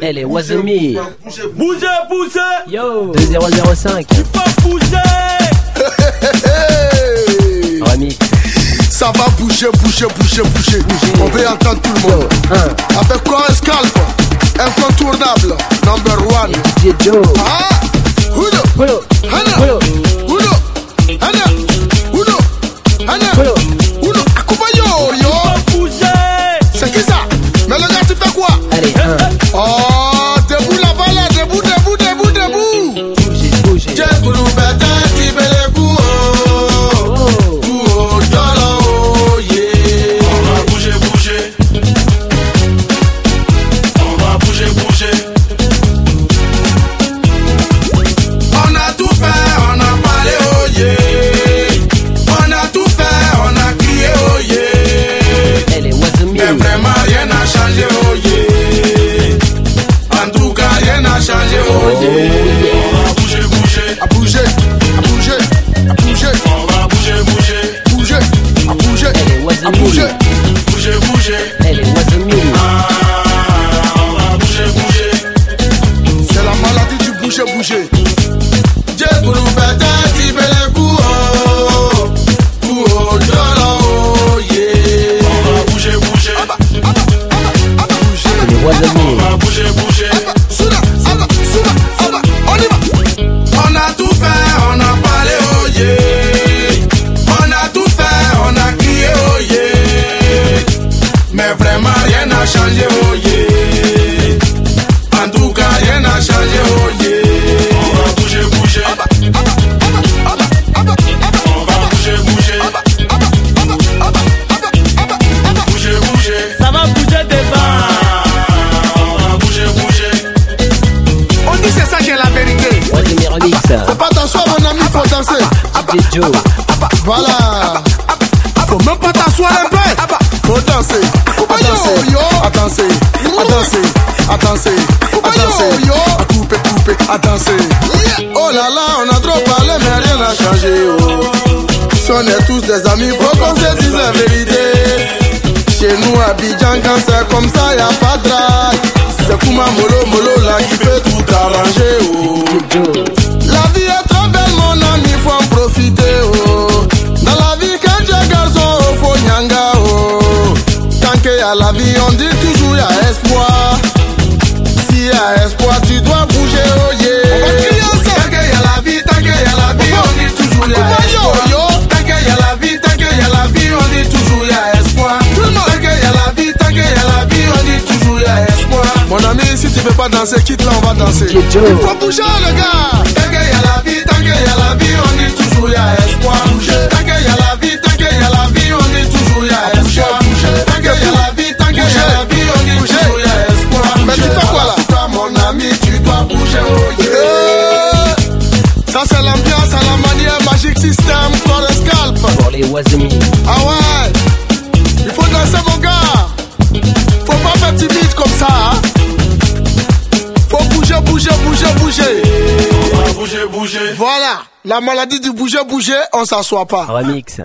Elle est Wazami. Bougez, bougez Yo 2005. Tu peux bouger Remix. Ça va bouger, bouger, bouger, bouger. On veut entendre tout le monde. Avec quoi un scalp Incontournable. Number one. DJ Joe. Ah va bouger, bouger On va bouger, bouger On a tout fait, on a parlé, oh yeah. On a tout fait, on a crié, oh yeah. Elle est Wazami. Mais vraiment rien n'a changé, oh yeah. En tout cas, rien n'a changé, oh du bouger, bete tibele ku o Ku o dolo o yeah. On va bouger, bouger Elle est Wazami. On va bouger, bouger Souda, Abba, Souda, Abba, on y va. On a tout fait, on a parlé, oh yeah. On a tout fait, on a crié, oh yeah. Mais vraiment rien n'a changé, oh yeah. En tout cas, rien n'a changé, oh yeah. Faut pas t'asseoir, mon ami, faut danser. DJ Joe. Voilà. Faut même pas t'asseoir un peu. Faut danser. À danser. À danser. À danser. À danser. À danser. À couper, couper. À danser. Oh là là, on a trop parlé, mais rien n'a changé. Oh. Si on est tous des amis, faut qu'on se dise la vérité. Chez nous, à Abidjan, quand c'est comme ça, y a pas de drague. C'est Kuma Molo Molo là qui peut tout arranger. Oh. La vie est trop belle, mon ami, faut en profiter, oh. Dans la vie, quand es garçon, oh, faut nyanga, oh. Tant qu'il y a la vie, Mon ami, si tu veux pas danser, quitte là, on va danser. Joe. Faut bouger le gars. Tant qu'il y a la vie, tant qu'il y a la vie, on dit toujours y a espoir. Tant qu'il y a la vie, tant qu'il y a la vie, on dit toujours y a espoir. Tant qu'il y a la vie, tant qu'il y a la vie, on dit toujours y a espoir. Mais tu fais quoi là? Toi mon ami, tu dois bouger oh yeah. Ça c'est l'ambiance à la manière Magic System, corps et scalp Pour les Wazami. Bouger, bouger On va bouger, bouger Voilà, la maladie du bouger, bouger, on s'assoit pas. Remix.